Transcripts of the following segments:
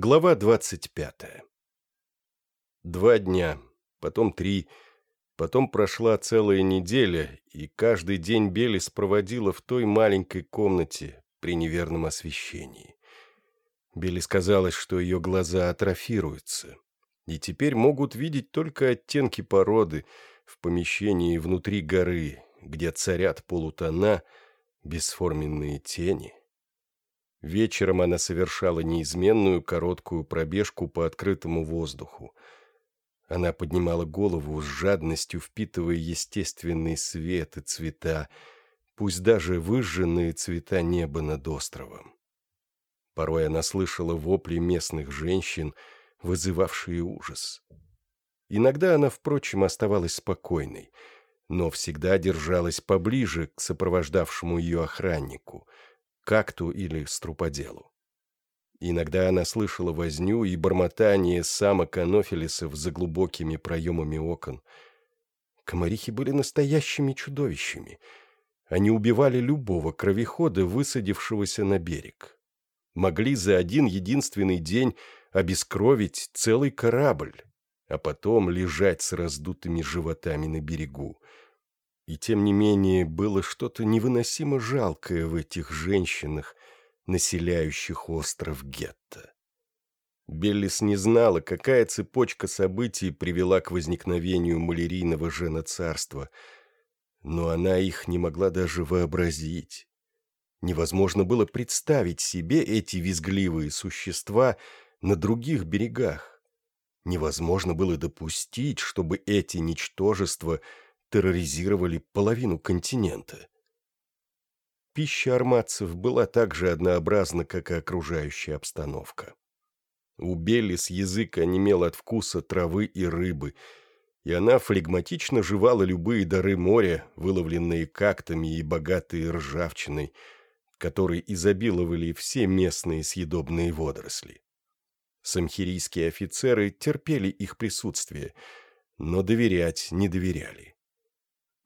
Глава двадцать пятая Два дня, потом три, потом прошла целая неделя, и каждый день Белис проводила в той маленькой комнате при неверном освещении. Белис казалось, что ее глаза атрофируются, и теперь могут видеть только оттенки породы в помещении внутри горы, где царят полутона, бесформенные тени. Вечером она совершала неизменную короткую пробежку по открытому воздуху. Она поднимала голову с жадностью, впитывая естественный свет и цвета, пусть даже выжженные цвета неба над островом. Порой она слышала вопли местных женщин, вызывавшие ужас. Иногда она, впрочем, оставалась спокойной, но всегда держалась поближе к сопровождавшему ее охраннику — какту или струподелу. Иногда она слышала возню и бормотание самок анофилисов за глубокими проемами окон. Комарихи были настоящими чудовищами. Они убивали любого кровехода, высадившегося на берег. Могли за один единственный день обескровить целый корабль, а потом лежать с раздутыми животами на берегу. И тем не менее было что-то невыносимо жалкое в этих женщинах, населяющих остров Гетто. Беллис не знала, какая цепочка событий привела к возникновению малярийного женоцарства, но она их не могла даже вообразить. Невозможно было представить себе эти визгливые существа на других берегах. Невозможно было допустить, чтобы эти ничтожества – терроризировали половину континента. Пища армадцев была так же однообразна, как и окружающая обстановка. У Беллис язык онемел от вкуса травы и рыбы, и она флегматично жевала любые дары моря, выловленные кактами и богатые ржавчиной, которой изобиловали все местные съедобные водоросли. Самхирийские офицеры терпели их присутствие, но доверять не доверяли.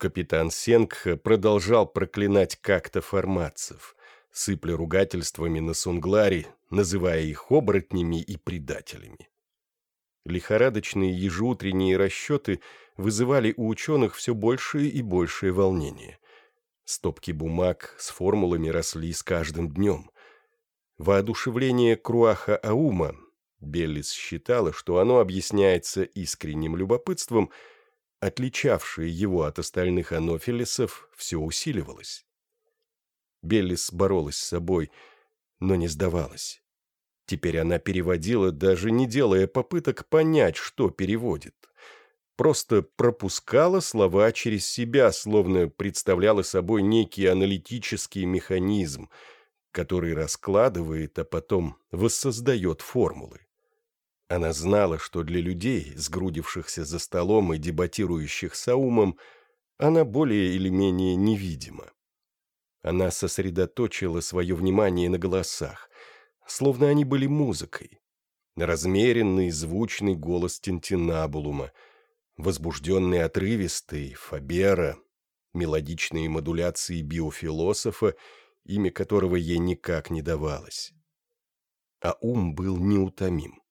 Капитан Сенгха продолжал проклинать как-то форматцев, сыпля ругательствами на Сунглари, называя их оборотнями и предателями. Лихорадочные ежеутренние расчеты вызывали у ученых все большее и большее волнение. Стопки бумаг с формулами росли с каждым днем. Воодушевление Круаха Аума, Беллис считала, что оно объясняется искренним любопытством – отличавшее его от остальных анофилисов, все усиливалось. Беллис боролась с собой, но не сдавалась. Теперь она переводила, даже не делая попыток понять, что переводит. Просто пропускала слова через себя, словно представляла собой некий аналитический механизм, который раскладывает, а потом воссоздает формулы. Она знала, что для людей, сгрудившихся за столом и дебатирующих с Аумом, она более или менее невидима. Она сосредоточила свое внимание на голосах, словно они были музыкой. Размеренный, звучный голос Тентинабулума, возбужденный отрывистый Фабера, мелодичные модуляции биофилософа, имя которого ей никак не давалось. А ум был неутомим.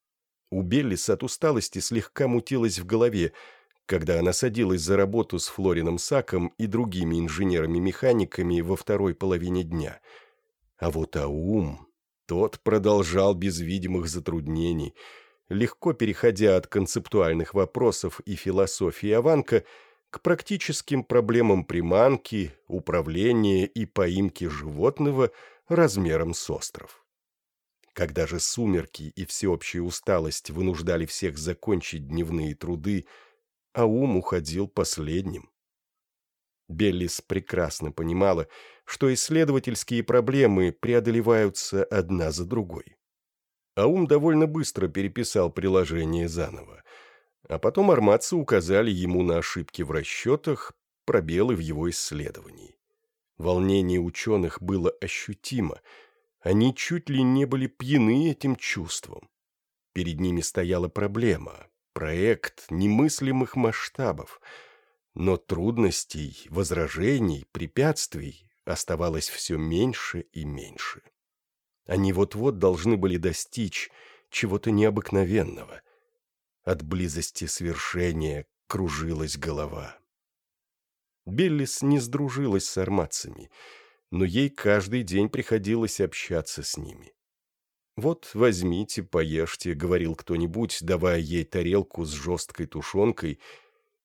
У Беллис от усталости слегка мутилась в голове, когда она садилась за работу с Флорином Саком и другими инженерами-механиками во второй половине дня. А вот Аум, тот продолжал без видимых затруднений, легко переходя от концептуальных вопросов и философии Аванка к практическим проблемам приманки, управления и поимки животного размером с остров. Когда же сумерки и всеобщая усталость вынуждали всех закончить дневные труды, а ум уходил последним. Беллис прекрасно понимала, что исследовательские проблемы преодолеваются одна за другой. Аум довольно быстро переписал приложение заново, а потом арматцы указали ему на ошибки в расчетах, пробелы в его исследовании. Волнение ученых было ощутимо — они чуть ли не были пьяны этим чувством. Перед ними стояла проблема, проект немыслимых масштабов, но трудностей, возражений, препятствий оставалось все меньше и меньше. Они вот-вот должны были достичь чего-то необыкновенного. От близости свершения кружилась голова. Беллис не сдружилась с арматцами, но ей каждый день приходилось общаться с ними. «Вот, возьмите, поешьте», — говорил кто-нибудь, давая ей тарелку с жесткой тушенкой,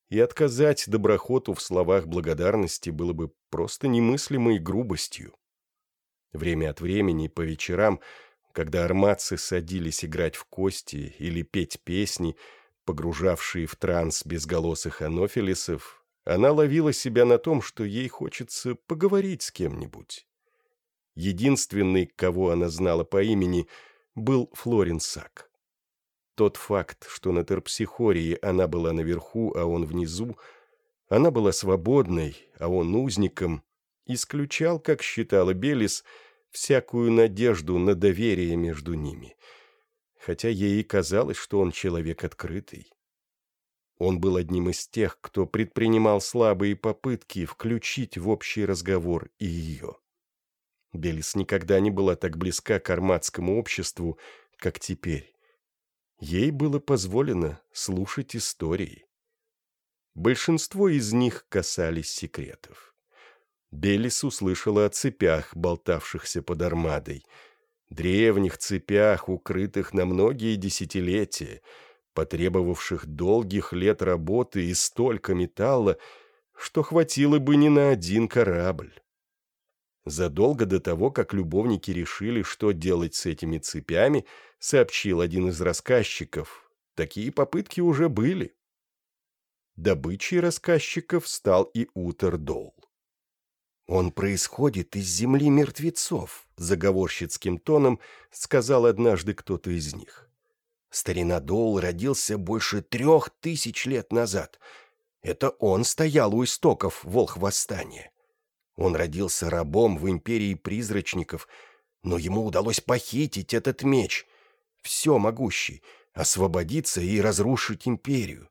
и отказать доброхоту в словах благодарности было бы просто немыслимой грубостью. Время от времени, по вечерам, когда арматцы садились играть в кости или петь песни, погружавшие в транс безголосых анофилисов, она ловила себя на том, что ей хочется поговорить с кем-нибудь. Единственный, кого она знала по имени, был Флорин Сак. Тот факт, что на терпсихории она была наверху, а он внизу, она была свободной, а он узником, исключал, как считала Белис, всякую надежду на доверие между ними, хотя ей казалось, что он человек открытый. Он был одним из тех, кто предпринимал слабые попытки включить в общий разговор и ее. Белис никогда не была так близка к арматскому обществу, как теперь. Ей было позволено слушать истории. Большинство из них касались секретов. Белис услышала о цепях, болтавшихся под армадой, древних цепях, укрытых на многие десятилетия, потребовавших долгих лет работы и столько металла, что хватило бы не на один корабль. Задолго до того, как любовники решили, что делать с этими цепями, сообщил один из рассказчиков, такие попытки уже были. Добычей рассказчиков стал и Утердол. «Он происходит из земли мертвецов», — заговорщицким тоном сказал однажды кто-то из них. Старина Доул родился больше трех тысяч лет назад. Это он стоял у истоков волхвосстания. Он родился рабом в империи призрачников, но ему удалось похитить этот меч, все могущий, освободиться и разрушить империю.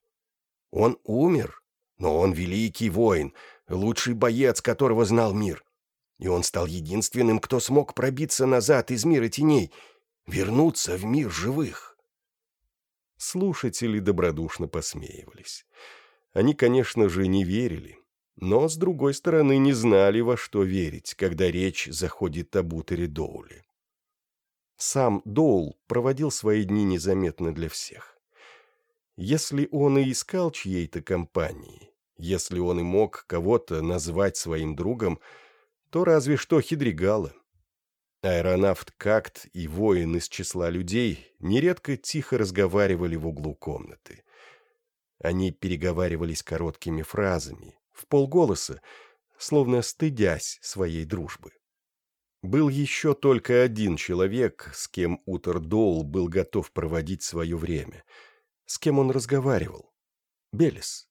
Он умер, но он великий воин, лучший боец, которого знал мир. И он стал единственным, кто смог пробиться назад из мира теней, вернуться в мир живых. Слушатели добродушно посмеивались. Они, конечно же, не верили, но, с другой стороны, не знали, во что верить, когда речь заходит об Утере Доуле. Сам Доул проводил свои дни незаметно для всех. Если он и искал чьей-то компании, если он и мог кого-то назвать своим другом, то разве что Хидригала — Аэронавт Какт и воин из числа людей нередко тихо разговаривали в углу комнаты. Они переговаривались короткими фразами, в полголоса, словно стыдясь своей дружбы. Был еще только один человек, с кем Утер Доул был готов проводить свое время, с кем он разговаривал. Белис.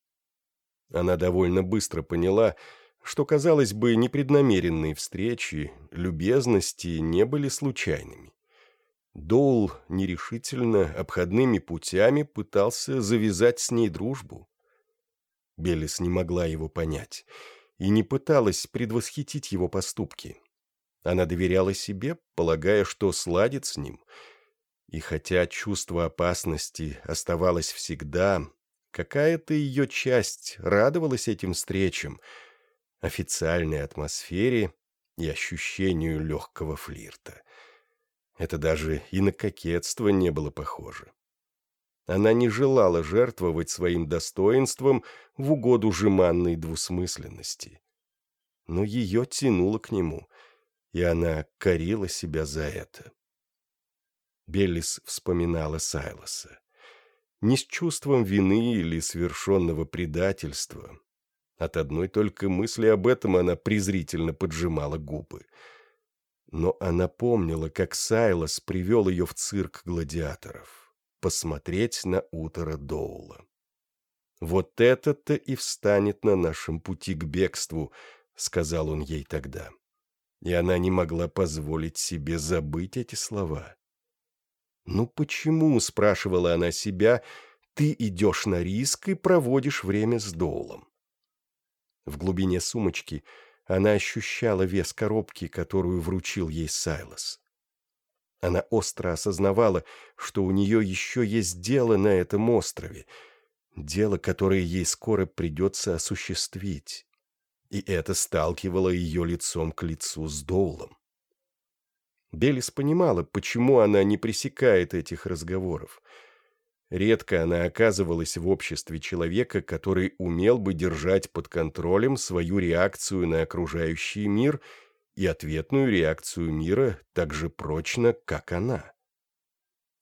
Она довольно быстро поняла, что, казалось бы, непреднамеренные встречи, любезности не были случайными. Доул нерешительно, обходными путями пытался завязать с ней дружбу. Белис не могла его понять и не пыталась предвосхитить его поступки. Она доверяла себе, полагая, что сладит с ним. И хотя чувство опасности оставалось всегда, какая-то ее часть радовалась этим встречам — официальной атмосфере и ощущению легкого флирта. Это даже и на кокетство не было похоже. Она не желала жертвовать своим достоинством в угоду жеманной двусмысленности. Но ее тянуло к нему, и она корила себя за это. Беллис вспоминала Сайлоса. Не с чувством вины или совершенного предательства, от одной только мысли об этом она презрительно поджимала губы. Но она помнила, как Сайлос привел ее в цирк гладиаторов. Посмотреть на утро Доула. «Вот это-то и встанет на нашем пути к бегству», — сказал он ей тогда. И она не могла позволить себе забыть эти слова. «Ну почему?» — спрашивала она себя. «Ты идешь на риск и проводишь время с Доулом. В глубине сумочки она ощущала вес коробки, которую вручил ей Сайлос. Она остро осознавала, что у нее еще есть дело на этом острове, дело, которое ей скоро придется осуществить. И это сталкивало ее лицом к лицу с Доулом. Белис понимала, почему она не пресекает этих разговоров. Редко она оказывалась в обществе человека, который умел бы держать под контролем свою реакцию на окружающий мир и ответную реакцию мира так же прочно, как она.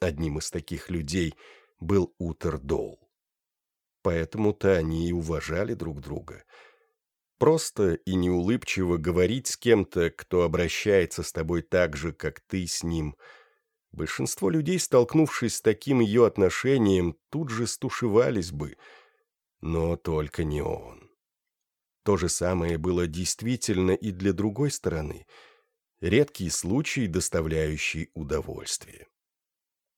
Одним из таких людей был Утер Доул. Поэтому-то они и уважали друг друга. Просто и неулыбчиво говорить с кем-то, кто обращается с тобой так же, как ты с ним – Большинство людей, столкнувшись с таким ее отношением, тут же стушевались бы. Но только не он. То же самое было действительно и для другой стороны. Редкий случай, доставляющий удовольствие.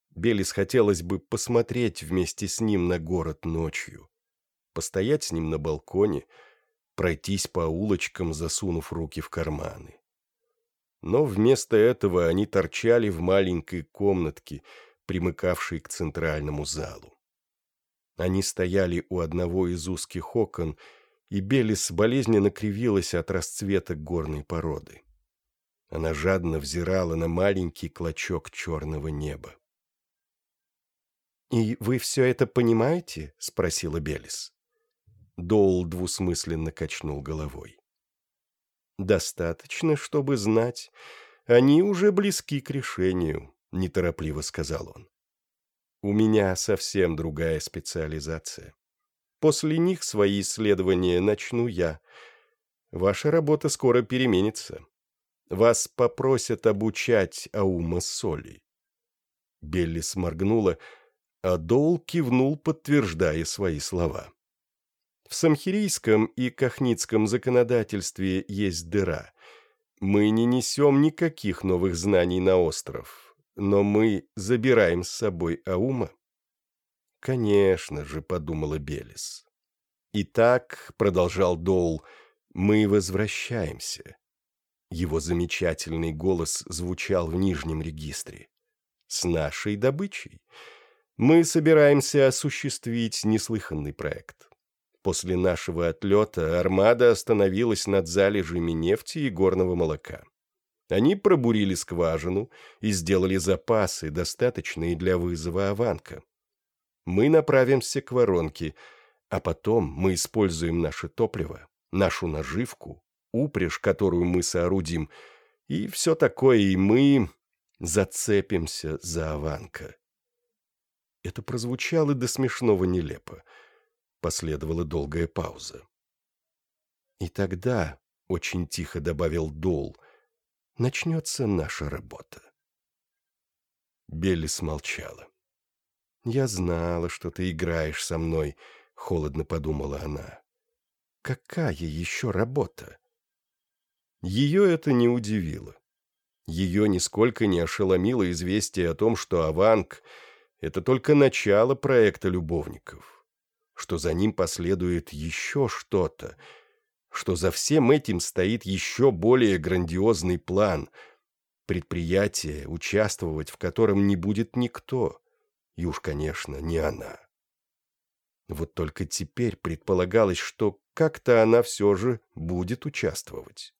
Белис хотелось бы посмотреть вместе с ним на город ночью, постоять с ним на балконе, пройтись по улочкам, засунув руки в карманы но вместо этого они торчали в маленькой комнатке, примыкавшей к центральному залу. Они стояли у одного из узких окон, и Белис болезненно кривилась от расцвета горной породы. Она жадно взирала на маленький клочок черного неба. «И вы все это понимаете?» — спросила Белис. Доул двусмысленно качнул головой. «Достаточно, чтобы знать. Они уже близки к решению», — неторопливо сказал он. «У меня совсем другая специализация. После них свои исследования начну я. Ваша работа скоро переменится. Вас попросят обучать Аума Соли». Белли сморгнула, а Доул кивнул, подтверждая свои слова. В самхирийском и кахницком законодательстве есть дыра. Мы не несем никаких новых знаний на остров, но мы забираем с собой Аума. Конечно же, подумала Белис. Итак, продолжал Доул, мы возвращаемся. Его замечательный голос звучал в нижнем регистре. С нашей добычей. Мы собираемся осуществить неслыханный проект. После нашего отлета армада остановилась над залежами нефти и горного молока. Они пробурили скважину и сделали запасы, достаточные для вызова Аванка. Мы направимся к воронке, а потом мы используем наше топливо, нашу наживку, упряжь, которую мы соорудим, и все такое, и мы зацепимся за Аванка. Это прозвучало до смешного нелепо — Последовала долгая пауза. «И тогда», — очень тихо добавил Дол, — «начнется наша работа». Белли смолчала. «Я знала, что ты играешь со мной», — холодно подумала она. «Какая еще работа?» Ее это не удивило. Ее нисколько не ошеломило известие о том, что Аванг — это только начало проекта любовников что за ним последует еще что-то, что за всем этим стоит еще более грандиозный план, предприятие, участвовать в котором не будет никто, и уж, конечно, не она. Вот только теперь предполагалось, что как-то она все же будет участвовать.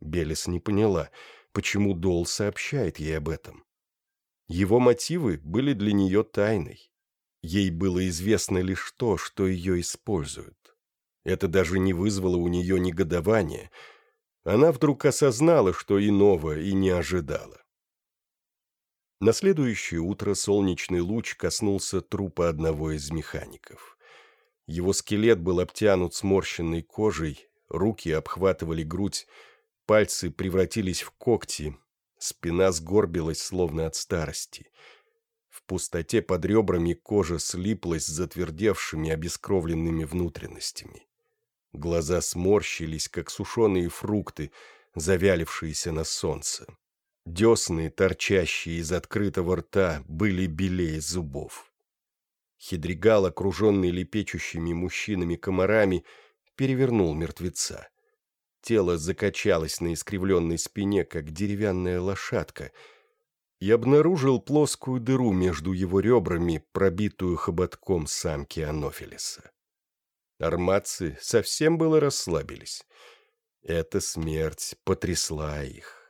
Белес не поняла, почему Дол сообщает ей об этом. Его мотивы были для нее тайной. Ей было известно лишь то, что ее используют. Это даже не вызвало у нее негодования. Она вдруг осознала, что иного и не ожидала. На следующее утро солнечный луч коснулся трупа одного из механиков. Его скелет был обтянут сморщенной кожей, руки обхватывали грудь, пальцы превратились в когти, спина сгорбилась, словно от старости — пустоте под ребрами кожа слиплась с затвердевшими обескровленными внутренностями. Глаза сморщились, как сушеные фрукты, завялившиеся на солнце. Десны, торчащие из открытого рта, были белее зубов. Хидригал, окруженный лепечущими мужчинами-комарами, перевернул мертвеца. Тело закачалось на искривленной спине, как деревянная лошадка — и обнаружил плоскую дыру между его ребрами, пробитую хоботком самки Анофилиса. Арматцы совсем было расслабились. Эта смерть потрясла их.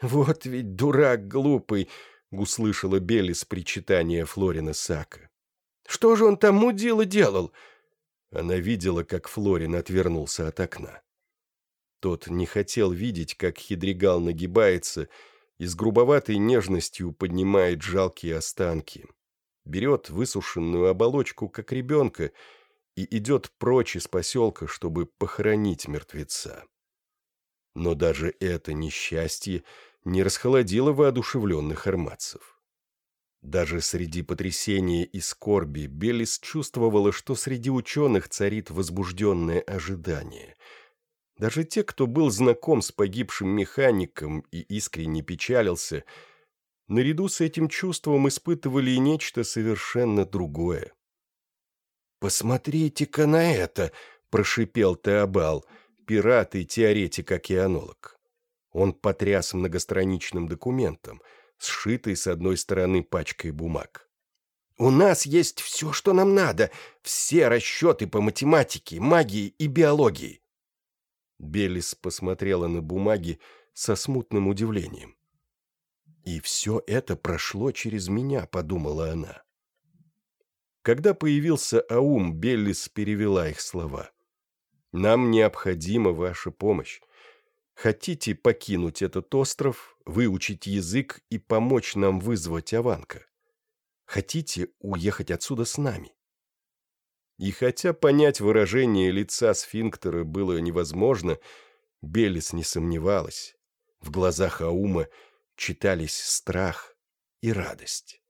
«Вот ведь дурак глупый!» — услышала Белис причитание Флорина Сака. «Что же он там мудило делал?» Она видела, как Флорин отвернулся от окна. Тот не хотел видеть, как Хидригал нагибается и с грубоватой нежностью поднимает жалкие останки, берет высушенную оболочку, как ребенка, и идет прочь из поселка, чтобы похоронить мертвеца. Но даже это несчастье не расхолодило воодушевленных арматцев. Даже среди потрясения и скорби Белис чувствовала, что среди ученых царит возбужденное ожидание — даже те, кто был знаком с погибшим механиком и искренне печалился, наряду с этим чувством испытывали и нечто совершенно другое. «Посмотрите-ка на это!» — прошипел Теобал, пират и теоретик-океанолог. Он потряс многостраничным документом, сшитый с одной стороны пачкой бумаг. «У нас есть все, что нам надо, все расчеты по математике, магии и биологии. Белис посмотрела на бумаги со смутным удивлением. «И все это прошло через меня», — подумала она. Когда появился Аум, Беллис перевела их слова. «Нам необходима ваша помощь. Хотите покинуть этот остров, выучить язык и помочь нам вызвать Аванка? Хотите уехать отсюда с нами? И хотя понять выражение лица сфинктера было невозможно, Белис не сомневалась. В глазах Аума читались страх и радость.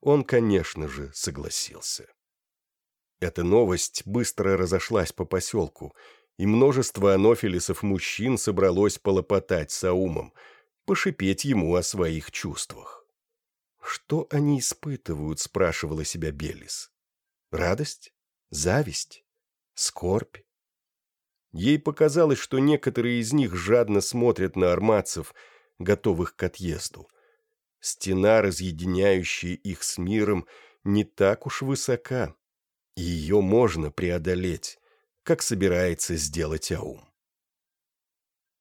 Он, конечно же, согласился. Эта новость быстро разошлась по поселку, и множество анофилисов мужчин собралось полопотать с Аумом, пошипеть ему о своих чувствах. «Что они испытывают?» — спрашивала себя Белис. «Радость? Зависть, скорбь. Ей показалось, что некоторые из них жадно смотрят на армадцев, готовых к отъезду. Стена, разъединяющая их с миром, не так уж высока, и ее можно преодолеть, как собирается сделать Аум.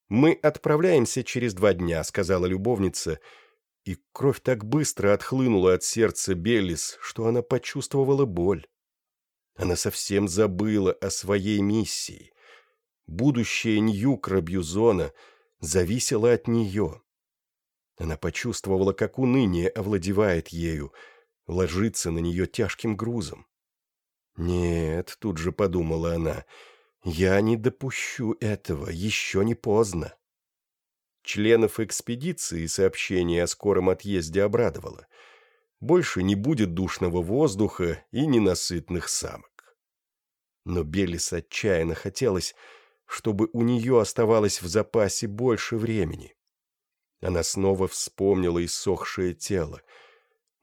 «Мы отправляемся через два дня», — сказала любовница, и кровь так быстро отхлынула от сердца Беллис, что она почувствовала боль. Она совсем забыла о своей миссии. Будущее Ньюкра Бьюзона зависело от нее. Она почувствовала, как уныние овладевает ею, ложится на нее тяжким грузом. «Нет», — тут же подумала она, — «я не допущу этого, еще не поздно». Членов экспедиции сообщение о скором отъезде обрадовало. Больше не будет душного воздуха и ненасытных самок. Но Белис отчаянно хотелось, чтобы у нее оставалось в запасе больше времени. Она снова вспомнила иссохшее тело,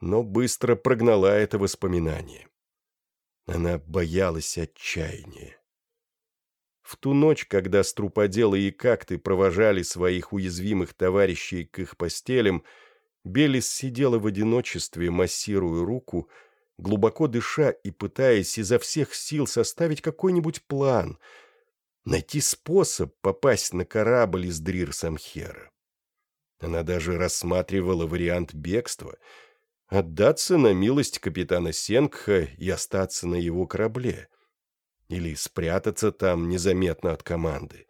но быстро прогнала это воспоминание. Она боялась отчаяния. В ту ночь, когда струподелы и какты провожали своих уязвимых товарищей к их постелям, Белис сидела в одиночестве, массируя руку, глубоко дыша и пытаясь изо всех сил составить какой-нибудь план, найти способ попасть на корабль из Дрир-Самхера. Она даже рассматривала вариант бегства, отдаться на милость капитана Сенгха и остаться на его корабле, или спрятаться там незаметно от команды.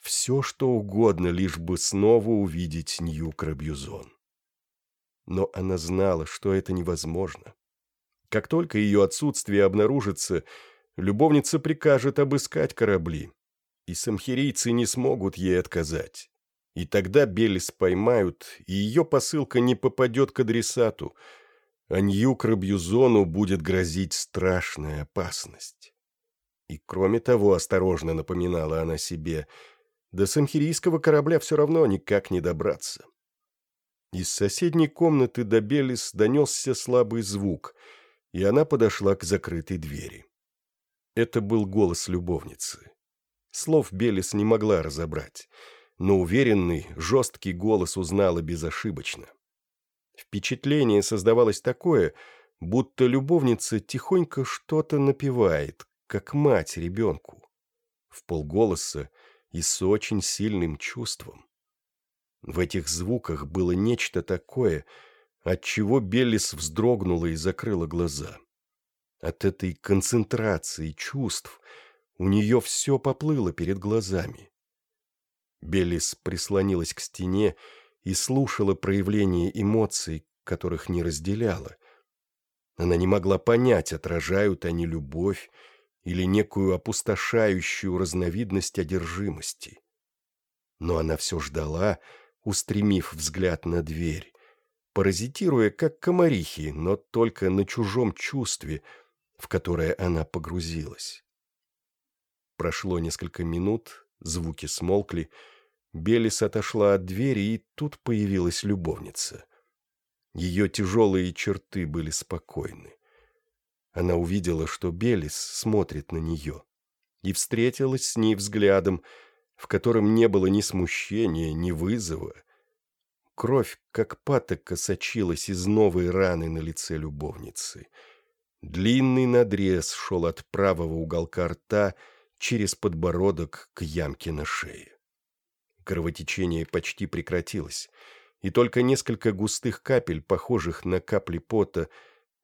Все, что угодно, лишь бы снова увидеть Нью-Крабьюзон. Но она знала, что это невозможно. Как только ее отсутствие обнаружится, любовница прикажет обыскать корабли, и самхирийцы не смогут ей отказать. И тогда Белис поймают, и ее посылка не попадет к адресату, а Нью-Крабьюзону будет грозить страшная опасность. И кроме того, осторожно напоминала она себе, до самхирийского корабля все равно никак не добраться. Из соседней комнаты до Белис донесся слабый звук — и она подошла к закрытой двери. Это был голос любовницы. Слов Белис не могла разобрать, но уверенный, жесткий голос узнала безошибочно. Впечатление создавалось такое, будто любовница тихонько что-то напевает, как мать ребенку. В полголоса и с очень сильным чувством. В этих звуках было нечто такое, от чего Беллис вздрогнула и закрыла глаза. От этой концентрации чувств у нее все поплыло перед глазами. Беллис прислонилась к стене и слушала проявления эмоций, которых не разделяла. Она не могла понять, отражают они любовь или некую опустошающую разновидность одержимости. Но она все ждала, устремив взгляд на дверь, паразитируя как комарихи, но только на чужом чувстве, в которое она погрузилась. Прошло несколько минут, звуки смолкли, Белис отошла от двери, и тут появилась любовница. Ее тяжелые черты были спокойны. Она увидела, что Белис смотрит на нее, и встретилась с ней взглядом, в котором не было ни смущения, ни вызова. Кровь, как патока, сочилась из новой раны на лице любовницы. Длинный надрез шел от правого уголка рта через подбородок к ямке на шее. Кровотечение почти прекратилось, и только несколько густых капель, похожих на капли пота,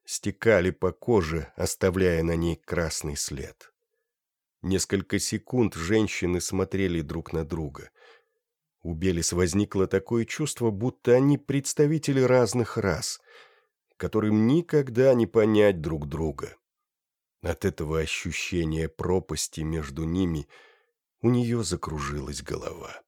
стекали по коже, оставляя на ней красный след. Несколько секунд женщины смотрели друг на друга. У Белис возникло такое чувство, будто они представители разных рас, которым никогда не понять друг друга. От этого ощущения пропасти между ними у нее закружилась голова.